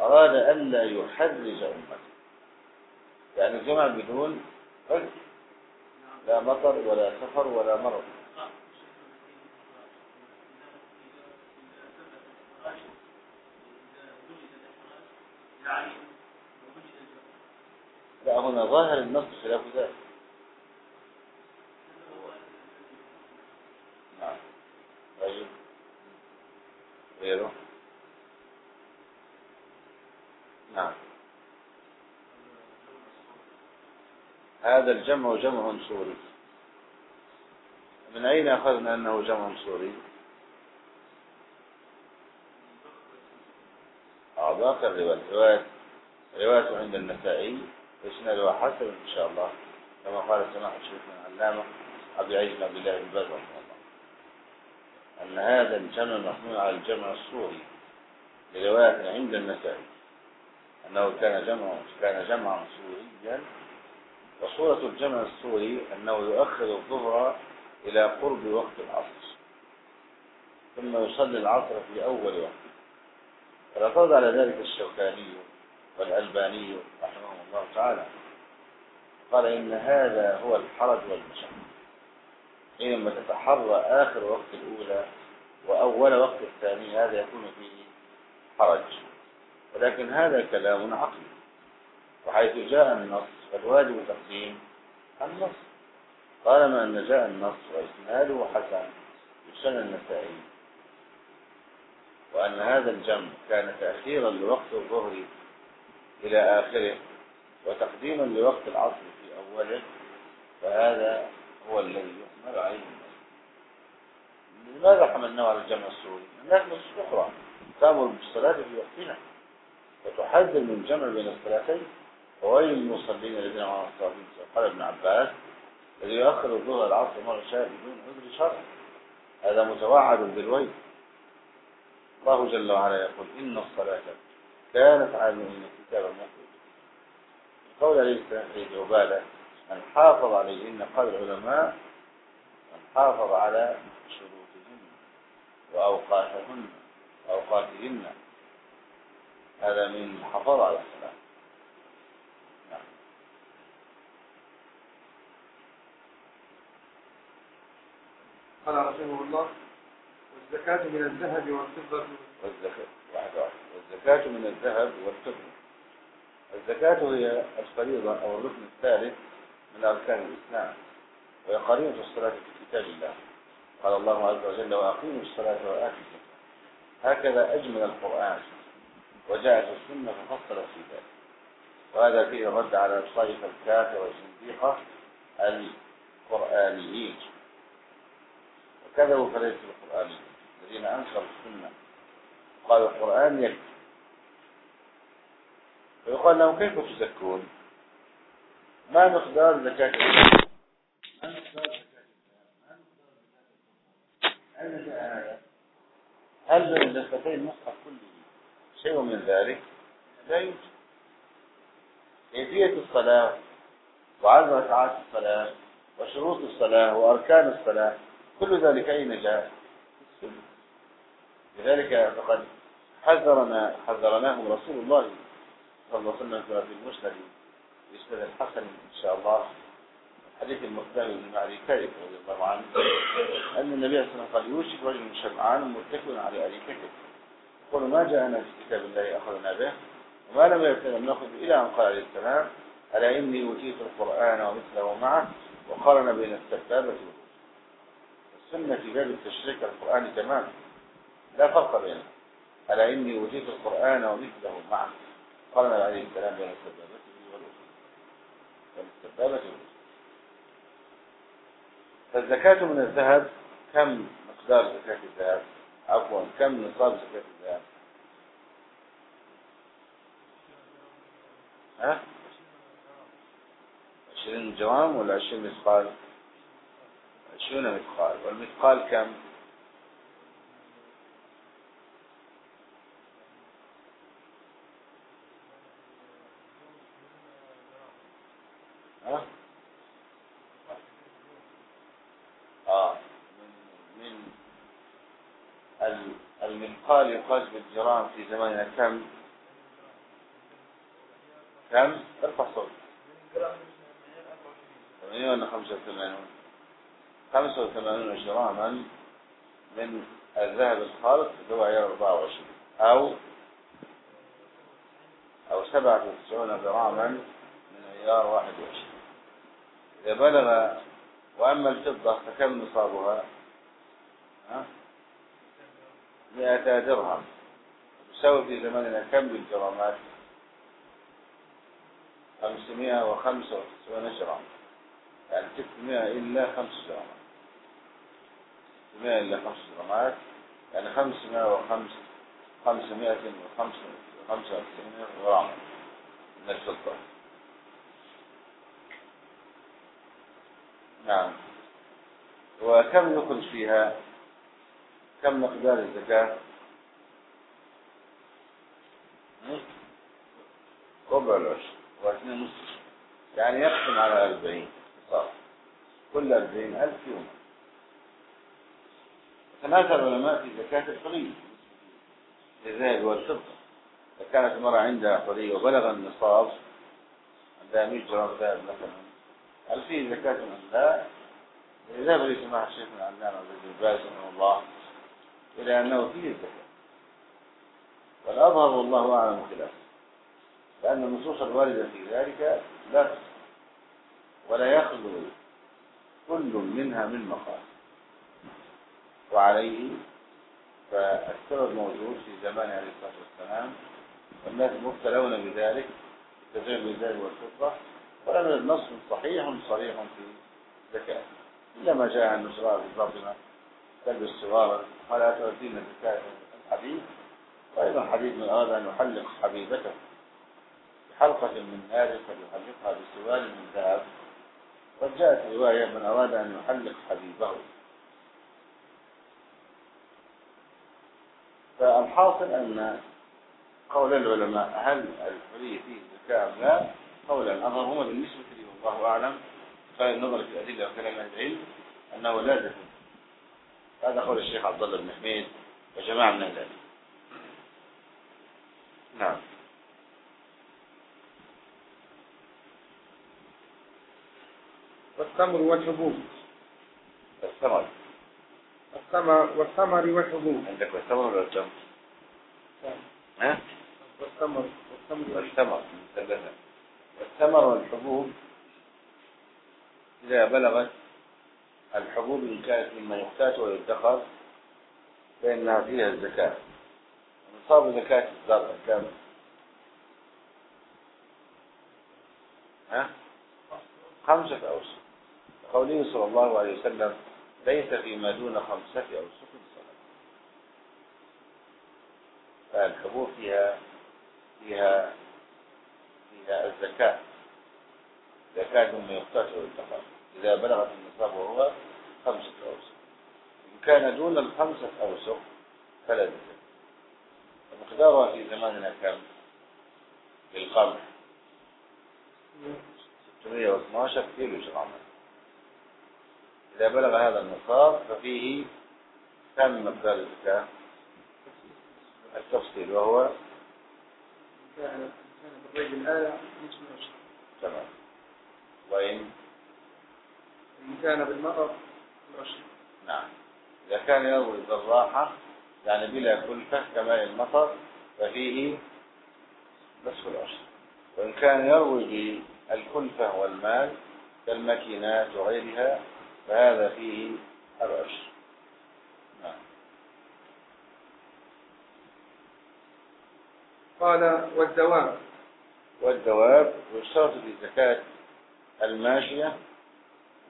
أراد ألا يحرج أمته. يعني جمع بدون عذر. لا مطر ولا سفر ولا مرض. لا هنا ظاهر النص خلاف ذلك نعم طيب غيره نعم هذا الجمع جمع صوري. من أين أخذنا أنه جمع صوري؟ أعضاء الرواية. رواية عند النسائي. إسنادها حسن إن شاء الله. كما قال سماحة شيخنا العلامة أبي عيد بن عبد الله بن باز رحمه الله. أن هذا الجمع محمول على الجمع السوري. لرواية عند النسائي. أنه كان جمع كان جمعا سوريا. وصورة الجمع السوري أنه يؤخر الظهر إلى قرب وقت العصر ثم يصلي العصر في أول وقت. فاعترض على ذلك الشوكاني والألباني رحمهم الله تعالى. قال إن هذا هو الحرج والمشقة. حينما تتحرى آخر وقت الأولى وأول وقت الثاني هذا يكون فيه حرج. ولكن هذا كلام عقلي. وحيث جاء النص فالواجب تقديم النص. طالما أن جاء النص وإسناده حسن يسنى النسائي. وأن هذا الجمع كان تأخيرا لوقت الظهر إلى آخره وتقديما لوقت العصر في أوله فهذا هو الذي يحمل عليه لماذا حملناه على الجمع السوري؟ هناك نصوص أخرى. تأمر بالصلاة في وقتها وتحذر من الجمع بين الصلاتين. وويل للمصلين الذين معهم الصلاتين قال ابن عباس الذي يؤخر الظهر العصر مرة شاء بدون عذر شرعي هذا متوعد بالويل. الله جل وعلا يقول إن الصلاة كانت على المؤمنين كتابا مقبولا قول عليه السلام في عبادة من حافظ عليهن قال العلماء من حافظ على شروطهن وأوقاتهن أوقاتهن هذا من حفظ على الصلاة. قال رحمه الله والزكاة من الذهب والفضة. والزكاة واحد واحد. والزكاة من الذهب والفضة. الزكاة هي الفريضة أو الركن الثالث من أركان الإسلام وهي قرينة الصلاة في كتاب الله. قال الله عز وجل وأقيموا الصلاة وآتوا الزكاة. هكذا أجمل القرآن وجاءت السنة ففصلت في ذلك. وهذا فيه الرد على الطائفة الكافرة والزنديقة القرآنيين. وكذبوا فليس القرآنيين الذين أنكروا السنة. قالوا القرآن يكفي. فيقال لهم كيف تزكون؟ ما مقدار زكاة أين جاء هذا؟ هل من دفتي المصحف كله شيء من ذلك؟ لا يوجد كيفية الصلاة؟ وعدد ركعات الصلاة؟ وشروط الصلاة؟ وأركان الصلاة؟ كل ذلك أين جاء؟ لذلك فقد حذرنا حذرناهم رسول الله صلى الله عليه وسلم في المسند بإسناد الحسن إن شاء الله. حديث المقدام بن معدي كارث رضي الله عنه أن النبي صلى الله عليه وسلم قال يوشك رجل شبعان متكئ على أريكته يقول ما جاءنا في كتاب الله أخذنا به؟ وما لم يكن نأخذ إلى أن قال عليه السلام ألا إني أوتيت القرآن ومثله معه وقارن بين السبابة والسنة في باب التشريك القرآن تماما. لا فرق بينه ألا إني أوتيت القرآن ومثله معه قارن عليه السلام بين السبابة والأخرى والسبابة والأخرى فالزكاة من الذهب كم مقدار زكاة الذهب؟ عفوا كم نصاب زكاة الذهب؟ ها؟ عشرين جرام ولا عشرين مثقال؟ عشرين مثقال والمثقال كم؟ ها؟ آه. من من ال- المنقال يقاس بالجرام في زماننا كم؟ كم؟ ارفع صوت 80 ولا 85 85 جراما من الذهب الخالص اللي هو عيار 24 أو أو 97 جراما من عيار 21 إذا بلغ وأما الفضة فكم نصابها؟ ها؟ 100 درهم تساوي في زماننا كم بالجرامات؟ 595 جرام يعني 600 إلا 5 جرامات 600 إلا 5 جرامات يعني 505 595 غراما من الفضة. نعم. وكم يخرج فيها؟ كم مقدار الزكاة؟ ربع العشر. واثنين نصف يعني يقسم على أربعين. صار كل أربعين ألف يوم. تنازل العلماء في زكاة الحلي للذهب والفضة. إذا كانت المرأة عندها حلي وبلغ النصاب. عندها 100 جرام ذهب مثلا. هل فيه زكاة أم لا؟ ذهب لي سماحة الشيخ من العلامة بن باز رحمه الله إلى أنه فيه الزكاة والأظهر والله أعلم خلافه لأن النصوص الواردة في ذلك لا ولا يخلو كل منها من مقام وعليه فالسبب موجود في زمان عليه الصلاة والسلام. والناس مبتلون بذلك التزوير بالذهب والفضة. ولم يجد نص صحيح صريح في زكاة. إلا ما جاء عن في فاطمة تلبس سوارا ولا تؤدين زكاة الحديث وأيضا حديث من أراد أن يحلق حبيبته. بحلقة من نار فليحلقها بسوار من ذهب. قد جاءت رواية من أراد أن يحلق حبيبه. فالحاصل أن قول العلماء هل الحرية فيه زكاة أم لا قولا أظهرهما بالنسبة لي والله أعلم. خير النظر في الأدلة وكلام العلم أنه لا زكاة هذا قول الشيخ عبد الله بن حميد وجماعة من العلم. نعم. والتمر والحبوب. الثمر. الثمر والثمر والحبوب عندك الثمر ولا التمر؟ ها؟ والثمر والثمر والثمر مثلثة والثمر والحبوب إذا بلغت الحبوب إن كانت مما يحتاج ويدخر فإنها فيها الزكاة نصاب زكاة الزرع كم؟ ها؟ خمسة أوسط قوله صلى الله عليه وسلم ليس فيما دون خمسة أوسط صلاة. فالحبوب فيها فيها فيها الزكاة. زكاة مما يحتاج ويدخر إذا بلغت النصاب وهو خمسة أوسق إن كان دون الخمسة أوسق فلا زكاة. ومقدارها في زماننا كم؟ للقمح 612 كيلو جرام إذا بلغ هذا النصاب ففيه كم مقدار الزكاة؟ التفصيل وهو كان كان بالرجل الآية نصف العشر تمام وإن إن كان بالمطر العشر نعم إذا كان يروي بالراحة يعني بلا كلفة كماء المطر ففيه نصف العشر وإن كان يروي بالكلفة والمال كالماكينات وغيرها فهذا فيه العشر نعم. قال والدواب. والدواب يشترط في زكاة الماشية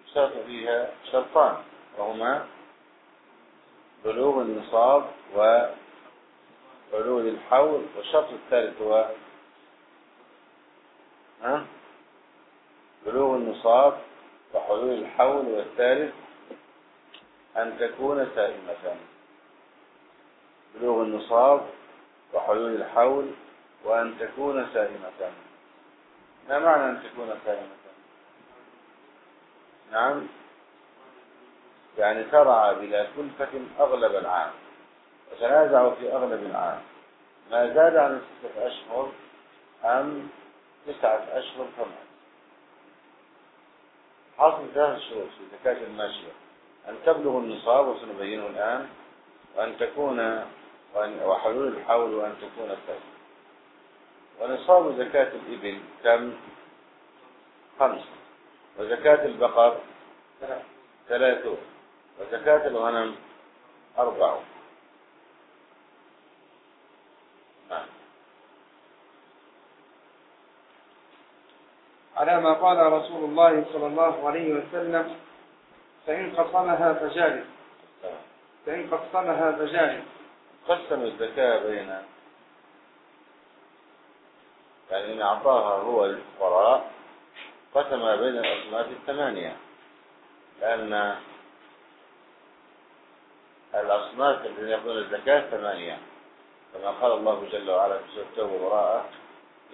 يشترط فيها شرطان وهما بلوغ النصاب وبلوغ الحول والشرط الثالث هو ها؟ بلوغ النصاب وحلول الحول والثالث أن تكون سائمة. بلوغ النصاب وحلول الحول وأن تكون سائمة. ما معنى أن تكون سائمة؟ نعم. يعني ترعى بلا كلفة أغلب العام. وتنازع في أغلب العام. ما زاد عن ستة أشهر أم تسعة أشهر فما حاصل ثلاث شروط في زكاة الماشية أن تبلغ النصاب وسنبينه الآن وأن تكون وحلول الحول وأن تكون سائمة ونصاب زكاة الإبل كم؟ خمسة وزكاة البقر؟ ثلاثون وزكاة الغنم؟ أربع نعم على ما قال رسول الله صلى الله عليه وسلم فإن قسمها تمام. فإن قسمها فجاري قسم الزكاة بين يعني إن أعطاها هو للفقراء قسم بين الأصناف الثمانية. لأن الأصناف الذين يأخذون الزكاة ثمانية. كما قال الله جل وعلا في سورة التوبة وراءه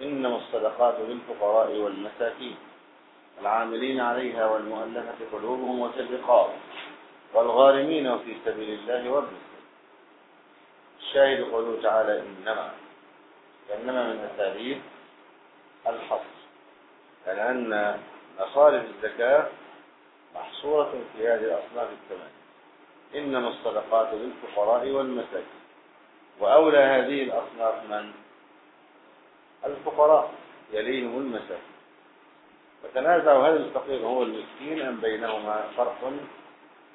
إنما الصدقات للفقراء والمساكين. العاملين عليها والمؤلفة قلوبهم وفي الرقاب والغارمين وفي سبيل الله السبيل الشاهد قوله تعالى إنما إنما من أساليب الحصر. لأن مصارف الزكاة محصورة في هذه الأصناف الثمانية. إنما الصدقات للفقراء والمساكين. وأولى هذه الأصناف من؟ الفقراء. يليهم المساكين. فتنازعوا هل الفقير هو المسكين أم بينهما فرق؟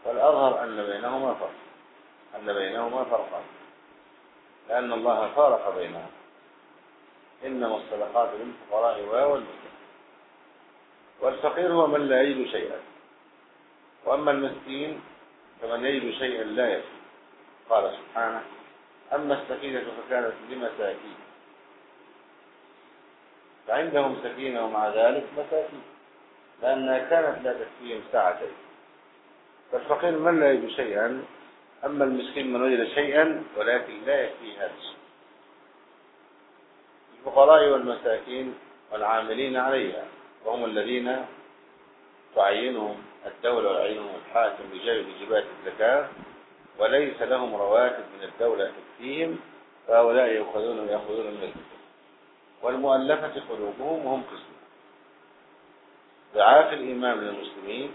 والأظهر أن بينهما فرق. أن بينهما فرقا لأن الله فارق بينهما. إنما الصدقات للفقراء والمسكين والفقير هو من لا يجد شيئا. وأما المسكين فمن يجد شيئا لا يكفي قال سبحانه أما السكينة فكانت لمساكين. فعندهم سكينة ومع ذلك مساكين لأنها كانت لا تكفيهم ساعتين. فالفقير من لا يجد شيئا؟ أما المسكين من وجد شيئا ولكن لا يكفي هذا الشيء. الفقراء والمساكين والعاملين عليها وهم الذين تعينهم الدولة ويعينهم الحاكم بجانب واجبات الزكاة وليس لهم رواتب من الدولة تكفيهم فهؤلاء يأخذون ويأخذون من الزكاة. والمؤلفة قلوبهم وهم قسم ضعاف الإيمان من المسلمين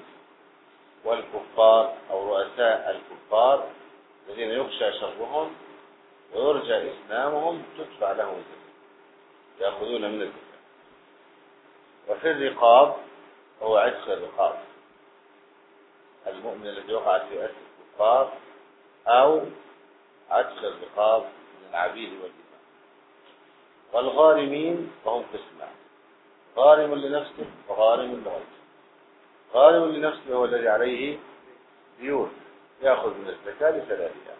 والكفار أو رؤساء الكفار الذين يخشى شرهم ويرجى إسلامهم تدفع لهم الزكاة يأخذون من الزكاة وفي الرقاب هو عتق الرقاب المؤمن الذي وقعت في أسر الكفار أو عتق الرقاب من العبيد والإمام والغارمين فهم قسمان غارم لنفسه وغارم لغيره. غارم لنفسه هو الذي عليه ديون يأخذ من الزكاة لثلاثها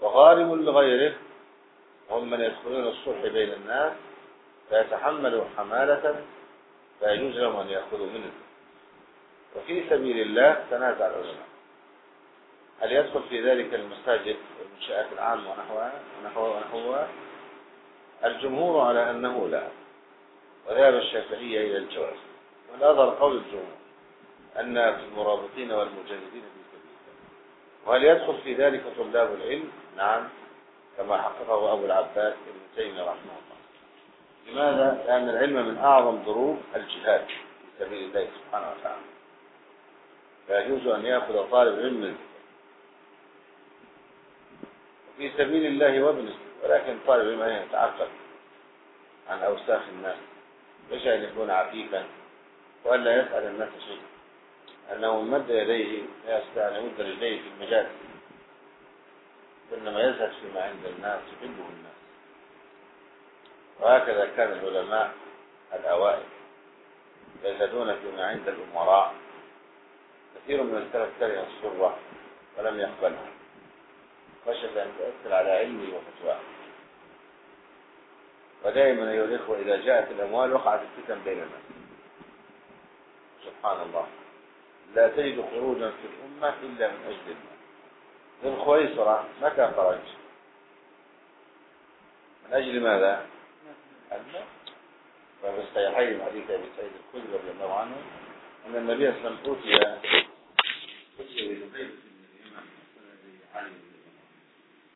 وغارم لغيره هم من يدخلون الصلح بين الناس فيتحملوا حمالة فيجوز لهم أن يأخذوا منه. وفي سبيل الله تنازع العلماء. هل يدخل في ذلك المساجد والمنشآت العامة ونحوها؟ ونحوها؟ ونحوها؟ الجمهور على أنه لا وذهب الشافعية إلى الجواز. والأظهر قول الجمهور أن في المرابطين والمجاهدين في سبيل الله. وهل يدخل في ذلك طلاب العلم؟ نعم كما حققه أبو العباس ابن تيمية رحمه الله. لماذا؟ لأن العلم من أعظم ضروب الجهاد في سبيل الله سبحانه وتعالى. فيجوز أن يأخذ طالب علم في سبيل الله وابن ولكن طالب أن يتعقد عن أوساخ الناس. مش أن يكون عفيفا وألا يسأل الناس شيء أنه مد يديه يستطيع أن يمد رجليه في المجال. إنما يزهد فيما عند الناس يحبه الناس. وهكذا كان العلماء الأوائل يزهدون فيما عند الأمراء. كثير من السلف كره السرة ولم يقبلها خشية أن تؤثر على علمه وفتواه. ودائما أيها الإخوة إذا جاءت الأموال وقعت الفتن بين الناس سبحان الله. لا تجد خروجا في الأمة إلا من أجل المال ذو الخويصرة متى خرج؟ من أجل ماذا؟ المال ففي الصحيحين حديث أبي سعيد الخدري رضي الله عنه أن النبي صلى الله عليه وسلم أوتي